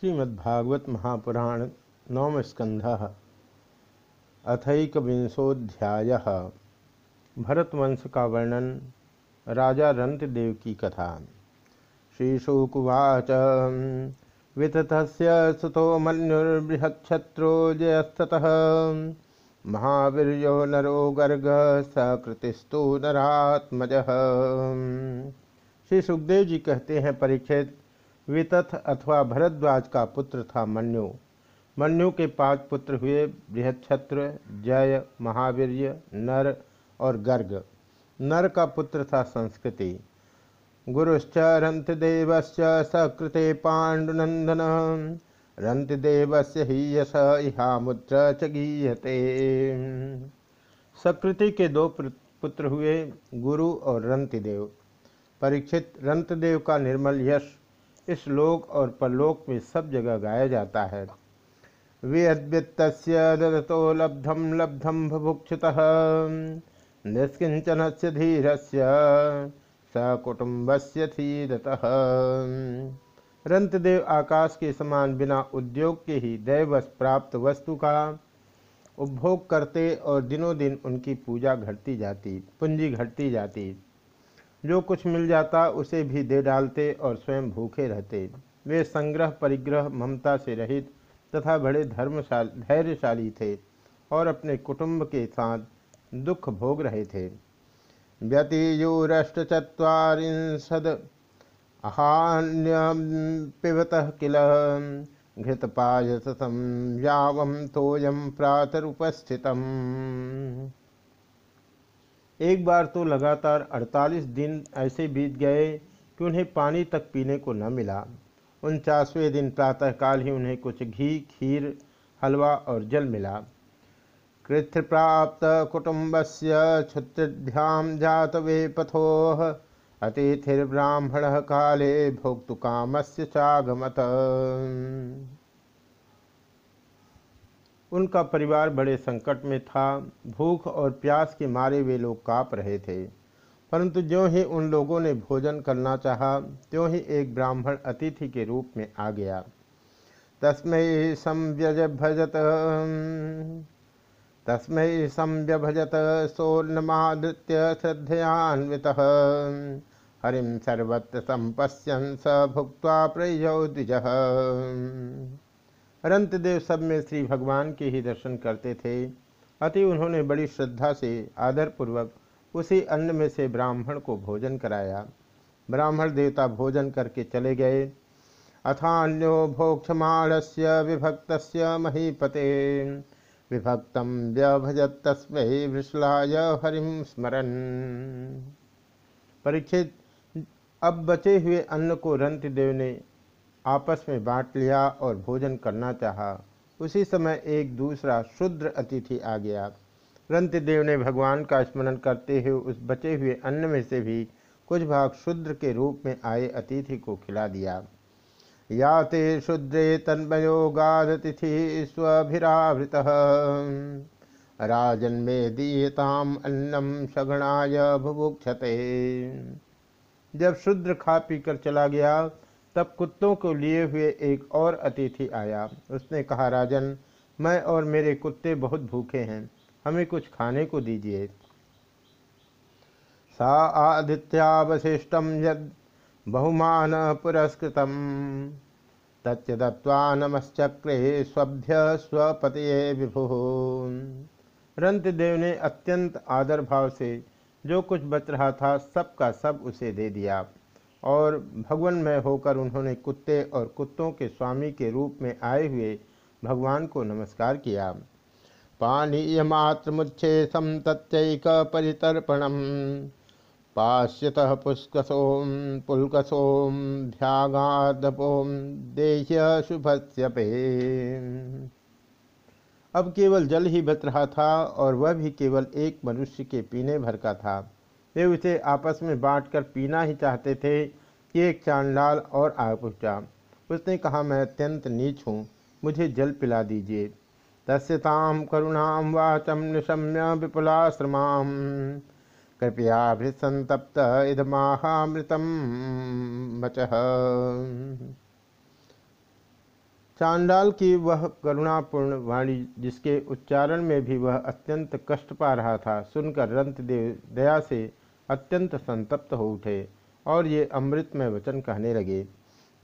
श्रीमद्भागवत महापुराण नवम स्कंध अथकविंशोध्याय भरतवंश का वर्णन राजा रंतदेव की कथा। श्रीशुकुवाच वितथ सुतो मनुर्बृहक्षत्रो जयस्तः महावीर्यो नरो गर्ग सकृतिस्तु नरात्मज। श्री सुखदेव जी कहते हैं परीक्षित वितथ अथवा भरद्वाज का पुत्र था मन्यु। मन्यु के पाँच पुत्र हुए बृहक्षत्र जय, महावीर्य, नर और गर्ग। नर का पुत्र था संस्कृति। गुरुश्च रंतदेवश्च सकृते पाण्डुनंदन रंतदेवस्य ही यश इहामुद्र च गीयते। सकृति के दो पुत्र हुए गुरु और रंतिदेव। परीक्षित रंतदेव का निर्मल यश इस लोक और परलोक में सब जगह गाया जाता है। विद्वित्त ददतो लब्धम लब्धम भुभुक्षुत निष्किंचन से धीर से सकुटुंब से रंतदेव आकाश के समान बिना उद्योग के ही दैवश प्राप्त वस्तु का उपभोग करते और दिनों दिन उनकी पूजा घटती जाती, पूंजी घटती जाती। जो कुछ मिल जाता उसे भी दे डालते और स्वयं भूखे रहते। वे संग्रह परिग्रह ममता से रहित तथा बड़े धर्मशाल, धैर्यशाली थे और अपने कुटुंब के साथ दुख भोग रहे थे। व्यतियुरष्टचत्वारिंशद। अहान्यम पिबत किल। घृतपायसम यावम तोयम प्रातरुपस्थितम। एक बार तो लगातार 48 दिन ऐसे बीत गए कि उन्हें पानी तक पीने को न मिला। उनचासवें दिन प्रातःकाल ही उन्हें कुछ घी, खीर, हलवा और जल मिला। कृथ प्राप्त कुटुंब से क्षुत्रिभ्याम जात वे पथोह अतिथिर्ब्राह्मण काले भोक्तु काम से चागमत। उनका परिवार बड़े संकट में था, भूख और प्यास के मारे वे लोग काँप रहे थे। परंतु ज्यों ही उन लोगों ने भोजन करना चाहा, त्यों ही एक ब्राह्मण अतिथि के रूप में आ गया। तस्मय संव्यज भजत तस्मय संव्यभजत, सोन्नमादृत्य श्रद्धयान्वित। हरिम सर्वत्र संपश्यन स भुक्त प्रयो अनंतदेव सब में श्री भगवान के ही दर्शन करते थे। अति उन्होंने बड़ी श्रद्धा से, आदरपूर्वक उसी अन्न में से ब्राह्मण को भोजन कराया। ब्राह्मण देवता भोजन करके चले गए। अथान्यो भोक्षमाणस्य विभक्त महीपते। विभक्त व्यभजत तस्मै वृषलाय हरिम स्मरण परीक्षित, अब बचे हुए अन्न को रंतदेव ने आपस में बांट लिया और भोजन करना चाहा। उसी समय एक दूसरा शुद्र अतिथि आ गया। रंतदेव ने भगवान का स्मरण करते हुए उस बचे हुए अन्न में से भी कुछ भाग शुद्र के रूप में आए अतिथि को खिला दिया। या ते शुद्रे तन्मयो गादतिथि स्वभिरावृत। राजन में दीयताम अन्नम सगणाय भुभुक्षते जब शुद्र खा पीकर चला गया तब कुत्तों को लिए हुए एक और अतिथि आया। उसने कहा, राजन, मैं और मेरे कुत्ते बहुत भूखे हैं। हमें कुछ खाने को दीजिए। सा आदित्यावशिष्टम यद बहुमान पुरस्कृत तच्च दत्वा नमश्चक्रे स्वभ्य स्वपति विभु। रंतदेव ने अत्यंत आदर भाव से जो कुछ बच रहा था सब का सब उसे दे दिया। और भगवानमय होकर उन्होंने कुत्ते और कुत्तों के स्वामी के रूप में आए हुए भगवान को नमस्कार किया। पानीय मात्र मुच्छेषम तत्यक परितर्पणम। पाश्यत पुष्कसोम पुलकसोम भ्यागादपोम देह्य शुभस्यपे अब केवल जल ही बच रहा था और वह भी केवल एक मनुष्य के पीने भर का था। वे उसे आपस में बांटकर पीना ही चाहते थे कि एक चांडाल और आ पहुँचा उसने कहा, मैं अत्यंत नीच हूँ, मुझे जल पिला दीजिए। तस्ताम करुणाम वाचम निशम्य विपुलाश्रमाम कृपया भी संतप्त इदमाहामृतम बच चांडाल की वह करुणापूर्ण वाणी, जिसके उच्चारण में भी वह अत्यंत कष्ट पा रहा था, सुनकर रंतदेव दया से अत्यंत संतप्त हो उठे और ये अमृत में वचन कहने लगे,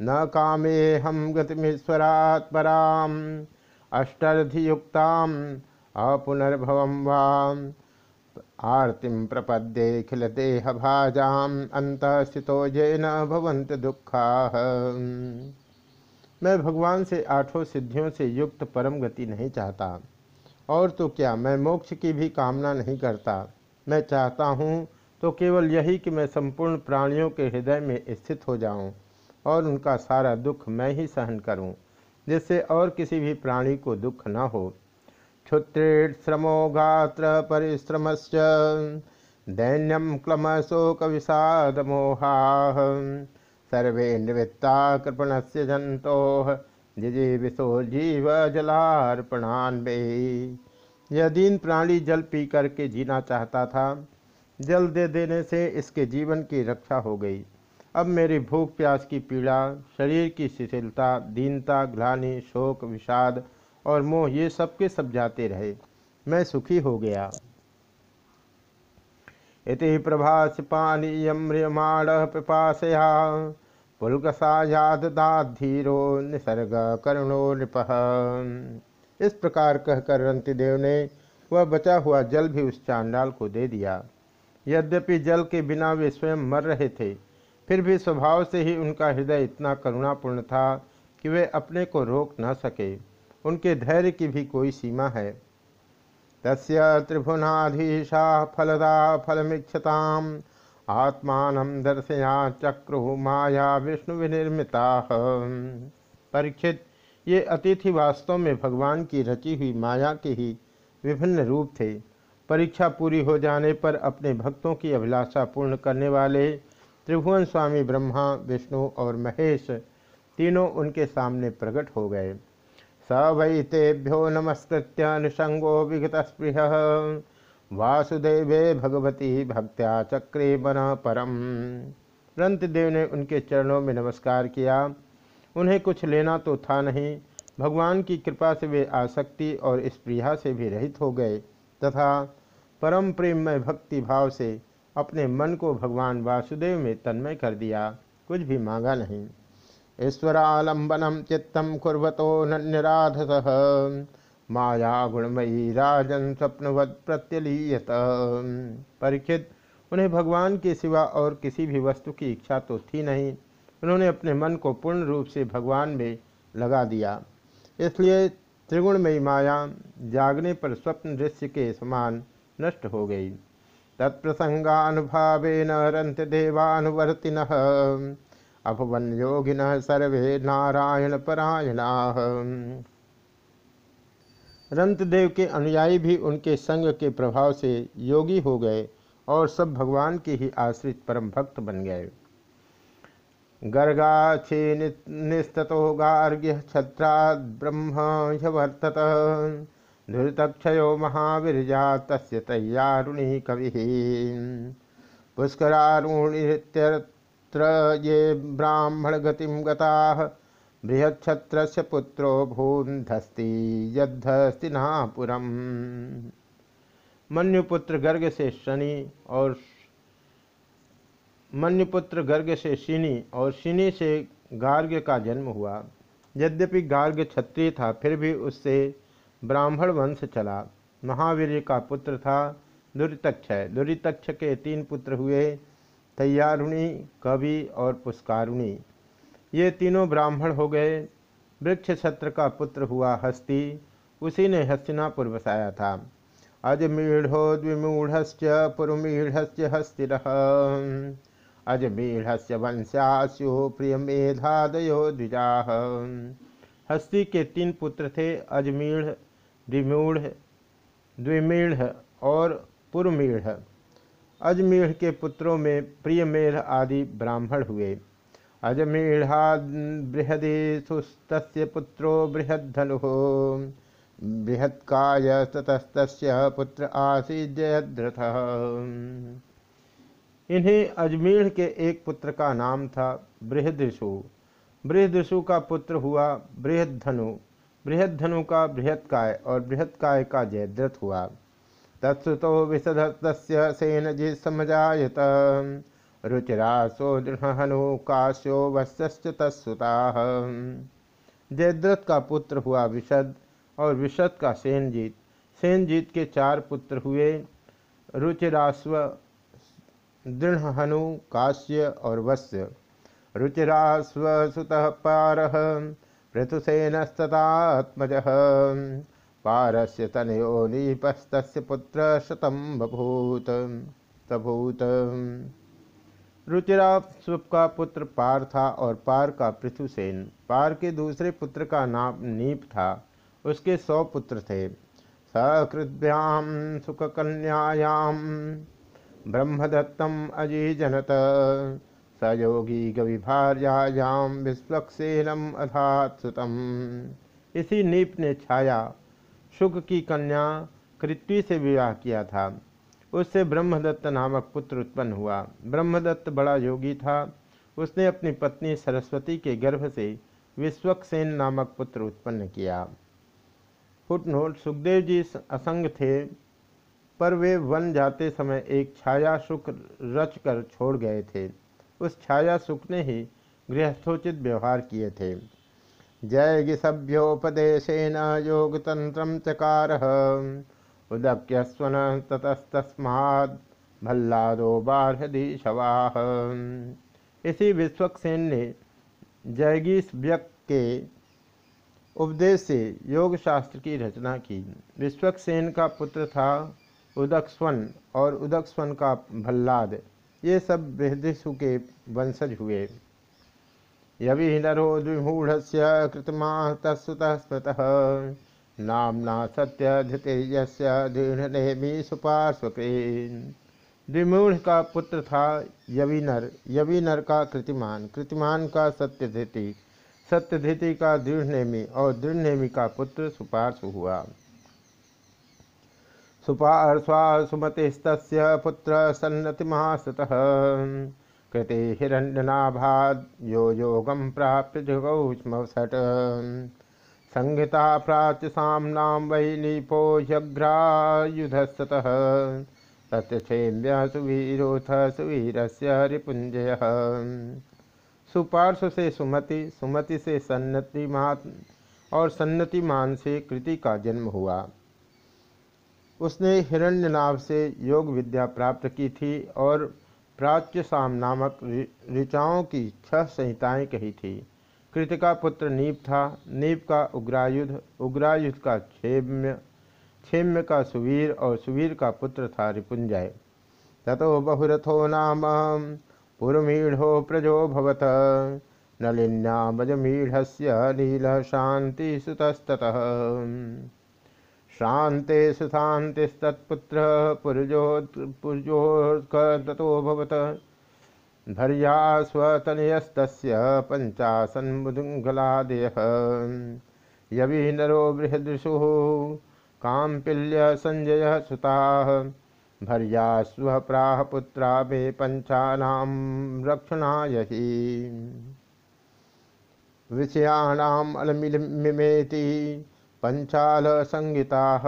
न कामे हम गतिमीश्वरात् पराम, अष्टर्धियुक्ताम अपुनर्भवम वाम आरतिम प्रपद्ये खिल देह भाजाम अंत स्थितो ये भवंत दुखा। मैं भगवान से आठों सिद्धियों से युक्त परम गति नहीं चाहता, और तो क्या मैं मोक्ष की भी कामना नहीं करता। मैं चाहता हूँ तो केवल यही कि मैं संपूर्ण प्राणियों के हृदय में स्थित हो जाऊँ और उनका सारा दुख मैं ही सहन करूँ, जिससे और किसी भी प्राणी को दुख न हो। क्षुत्रेण श्रमो गात्र परिश्रम दैन्यम क्लम शोक विषाद मोहा सर्वे निवृत्ता कृपण से जंतो जिजे विशो जीव जलार्पणान यह दीन प्राणी जल पी करके जीना चाहता था जल दे देने से इसके जीवन की रक्षा हो गई। अब मेरी भूख, प्यास की पीड़ा, शरीर की शिथिलता, दीनता, ग्लानि, शोक, विषाद और मोह, ये सबके सब जाते रहे। मैं सुखी हो गया। इति प्रभास पानीयम्रियमाण पिपाशया पुलकसायादधीरो निसर्ग करुणो नृप। इस प्रकार कहकर रंतिदेव ने वह बचा हुआ जल भी उस चांडाल को दे दिया। यद्यपि जल के बिना वे स्वयं मर रहे थे, फिर भी स्वभाव से ही उनका हृदय इतना करुणापूर्ण था कि वे अपने को रोक न सके। उनके धैर्य की भी कोई सीमा है। तस् त्रिभुनाधीशा फलदा फलमीक्षताम, आत्मान दर्शया चक्रु माया विष्णु विनिर्मिता परीक्षित, ये अतिथि वास्तव में भगवान की रची हुई माया के ही विभिन्न रूप थे। परीक्षा पूरी हो जाने पर अपने भक्तों की अभिलाषा पूर्ण करने वाले त्रिभुवन स्वामी, ब्रह्मा, विष्णु और महेश तीनों उनके सामने प्रकट हो गए। स वै तेभ्यो नमस्कृत्य निसंगो विगत स्पृह वासुदेवे भगवती भक्त्या चक्रे बन परम। रंतदेव ने उनके चरणों में नमस्कार किया। उन्हें कुछ लेना तो था नहीं। भगवान की कृपा से वे आसक्ति और स्प्रिया से भी रहित हो गए। तथा परम प्रेम में भक्ति भाव से अपने मन को भगवान वासुदेव में तन्मय कर दिया, कुछ भी मांगा नहीं। ईश्वरालंबनम चित्तम कुर्वतो नन्यराधस माया गुणमयी राजन स्वप्नवद प्रत्यलीयत। परीक्षित, उन्हें भगवान के सिवा और किसी भी वस्तु की इच्छा तो थी नहीं। उन्होंने अपने मन को पूर्ण रूप से भगवान में लगा दिया। इसलिए त्रिगुणमयी माया जागने पर स्वप्न दृश्य के समान नष्ट हो गई। तत्प्रसंगानुभावेन रंत देवानुवर्तिन अभवन योगिन सर्वे नारायण परायणा रंतदेव के अनुयायी भी उनके संग के प्रभाव से योगी हो गए और सब भगवान के ही आश्रित परम भक्त बन गए। गर्गाछे निस्तो गार्ग्य छत्रा ब्रह्म वर्तत। धृतक्षयो महावीरजा तस्य तैयारुणी कवि। पुष्करारूणित्यर्थ ये ब्राह्मण गतिम गता बृहक्षत्र पुत्रो भून्धस्ति यद्धस्तिनापुरम मन्युपुत्र गर्ग से शनि और मन्युपुत्र गर्ग से शिनी और शिनी से गार्ग का जन्म हुआ। यद्यपि गार्ग क्षत्रिय था, फिर भी उससे ब्राह्मण वंश चला। महावीर का पुत्र था दुरितक्ष। दुरितक्ष के तीन पुत्र हुए तैयारुणी, कवि और पुष्कारुणी। ये तीनों ब्राह्मण हो गए। वृक्ष छत्र का पुत्र हुआ हस्ती। उसी ने हस्तिनापुर बसाया था। अजमीढ़ो द्विमूढ़ पुरमीढ़स्य हस्तिर। अजमीढ़स्य वंश्यास्यो प्रिय मेधादयो द्विजा। हस्ती के तीन पुत्र थे अजमीढ़ द्विमूढ़, द्विमीढ़ और पुरमीढ़। अजमेढ़ के पुत्रों में प्रियमेढ़ आदि ब्राह्मण हुए। अजमेढ़ा बृहदेशुस्त पुत्रो बृहद्धनु। बृहत्काय ततस्त पुत्र आसी जयद्रथ। इन्हें अजमेर के एक पुत्र का नाम था बृहदृषु बृहदृषु का पुत्र हुआ बृहद्धनु। बृहद्धनु का बृहत्काय और बृहत्काय का जयद्रथ हुआ। तत्सुतो विशदत्त सेनजि समजात रुचिरासो दृढ़हनु काश्यो वश्य तत्सुता। जयद्रथ का पुत्र हुआ विशद और विशद का सेनजीत। सेनजीत के चार पुत्र हुए रुचिरास्व दृढ़हनु काश्य और वत्स्य रुचिरास्वसुत पार पृथुसेनस्ततात्मज पारस्य तनयो नीपस्त पुत्र शतम बभूत तभूत रुचिरास्व का पुत्र पार था और पार का पृथुसेन। पार के दूसरे पुत्र का नाम नीप था। उसके सौ पुत्र थे। सकृद्याम सुखकन्यायाम ब्रह्मदत्तम अजीजनत। सयोगी गविभार्यायाम विश्वक्सेनम अधात इसी नीप ने छाया शुक की कन्या कृत्वी से विवाह किया था। उससे ब्रह्मदत्त नामक पुत्र उत्पन्न हुआ। ब्रह्मदत्त बड़ा योगी था। उसने अपनी पत्नी सरस्वती के गर्भ से विश्वक्सेन नामक पुत्र उत्पन्न किया। फुटनोट सुखदेव जी असंग थे। पर वे वन जाते समय एक छाया सुख रच कर छोड़ गए थे। उस छाया सुख ने ही गृहस्थोचित व्यवहार किए थे। जय सभ्योपदेशन योग तंत्र चकार उदक्यस्वन ततस्तस्माद भल्लादो बारहदीशवाह इसी विश्वक्सेन ने जयगीस व्यक्त के उपदेश से योग शास्त्र की रचना की। विश्वक्सेन का पुत्र था उदकस्वन और उदकस्वन का भल्लाद, ये सब बृहदिशु के वंशज हुए। यवि नरो द्विमूढ़ कृतमा तत्सुत स्मृत। नामना सत्यधितेजस्य दृढ़नेमी सुपार्श्वके। द्विमूढ़ का पुत्र था यविनर। यविनर का कृतिमान। कृतिमान का सत्यधिति। सत्यधिति का दृढ़नेमी और दृढ़नेमी का पुत्र सुपार्श्व हुआ। सुपार्श्वा सुमतिस्त पुत्र सन्नतिमासतः कृते हिरण्यनाभाद यो योगम प्राप्त जगौष्मसट संहिता प्राच्य सामनाम वै नीपो ह्यघ्रायुधस्तः तथ्यक्षेम्य सुवीरोथ सुवीर से रिपुंजय सुपार्श्व से सुमति सुमति से सन्नतिमान, और सन्नतिमान से कृति का जन्म हुआ। उसने हिरण्यनाभ से योग विद्या प्राप्त की थी और प्राच्य साम नामक ऋचाओं की छह संहिताएँ कही थी। कृत का पुत्र नीप था। नीप का उग्रायुध उग्रायुध का क्षेम्य क्षेम्य का सुवीर और सुवीर का पुत्र था रिपुंजय। ततो बहुरथो नाम पुरमीढ़ो प्रजो भवत। से नील शांति सुतस्तः शांते सुशांतिस्तत्पुत्र पुरजो पुरजो भवत। भर्या स्वतनयस्त पंचाशन्मुदुङ्गलादयः यवि नरो बृहदृशु काम्पिल्य संजय सुता। भर्या स्व मे पंचानां रक्षणाय हि। विषयाणाम् पञ्चालसङ्गिताः।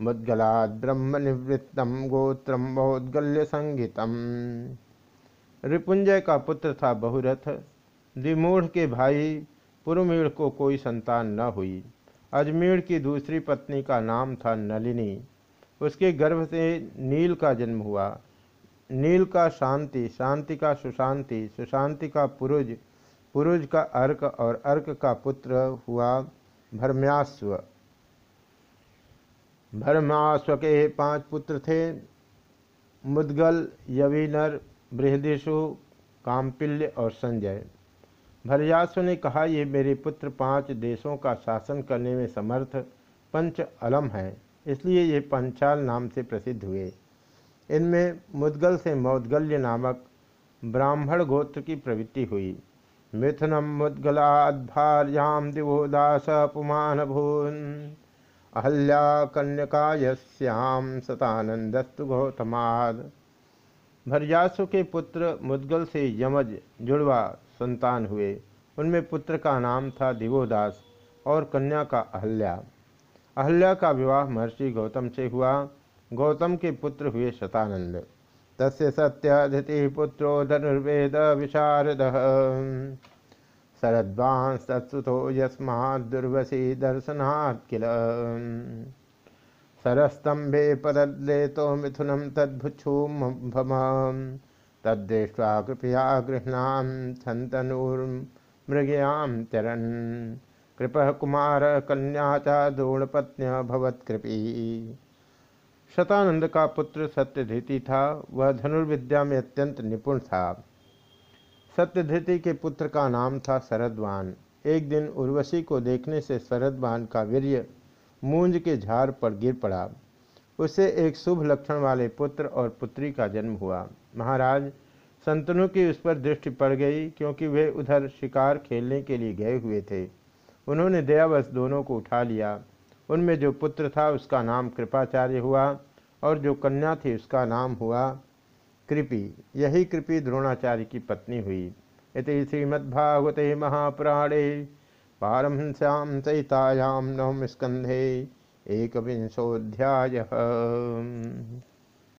मुद्गलाद् ब्रह्मनिवृत्तं गोत्रं संगीतम रिपुंजय का पुत्र था बहुरथ। द्विमूढ़ के भाई पुरुमीढ़ को कोई संतान न हुई। अजमेर की दूसरी पत्नी का नाम था नलिनी। उसके गर्भ से नील का जन्म हुआ। नील का शांति शांति का सुशांति सुशांति का पुरुज पुरुज का अर्क और अर्क का पुत्र हुआ। भरम्यास्व। भरमास्व के पाँच पुत्र थे, मुदगल, यवीनर, बृहदेशु, कामपिल्य और संजय। भरयासु ने कहा, ये मेरे पुत्र पाँच देशों का शासन करने में समर्थ पंच अलम है, इसलिए ये पंचाल नाम से प्रसिद्ध हुए। इनमें मुदगल से मौदगल्य नामक ब्राह्मण गोत्र की प्रवृत्ति हुई। मिथुनम भार्याम दिवोदास पुमान भून अहल्या कन्यकायस्याम सतानंदस्तु गौतमाद भरजासु के पुत्र मुद्गल से यमज जुड़वा संतान हुए। उनमें पुत्र का नाम था दिवोदास और कन्या का अहल्या। अहल्या का विवाह महर्षि गौतम से हुआ। गौतम के पुत्र हुए शतानंद। तस्य सत्याधिति पुत्रो धनुर्वेद विशारद। शरद्वांस तत्सुतो यस्मादुर्वशी दर्शनात् किल? सरस्तंभे पदले तो मिथुनम तद्भुक्षुम तद्दृष्ट्वा कृपया गृहणाम छंतनूर्मृगयाम चरन्। कृप कुमार कन्या च द्रोणपत्न्य भवत्कृपी शतानंद का पुत्र सत्यधीति था, वह धनुर्विद्या में अत्यंत निपुण था। सत्यधीति के पुत्र का नाम था शरदवान। एक दिन उर्वशी को देखने से शरदवान का वीर्य मूंज के झाड़ पर गिर पड़ा। उसे एक शुभ लक्षण वाले पुत्र और पुत्री का जन्म हुआ। महाराज, संतनों की उस पर दृष्टि पड़ गई क्योंकि वे उधर शिकार खेलने के लिए गए हुए थे। उन्होंने दयावश दोनों को उठा लिया। उनमें जो पुत्र था उसका नाम कृपाचार्य हुआ और जो कन्या थी उसका नाम हुआ कृपि। यही कृपि द्रोणाचार्य की पत्नी हुई। इति श्रीमद्भागवते महापुराणे पारमश्याम सहितायाम नवम स्कंधे एक विंशोध्याय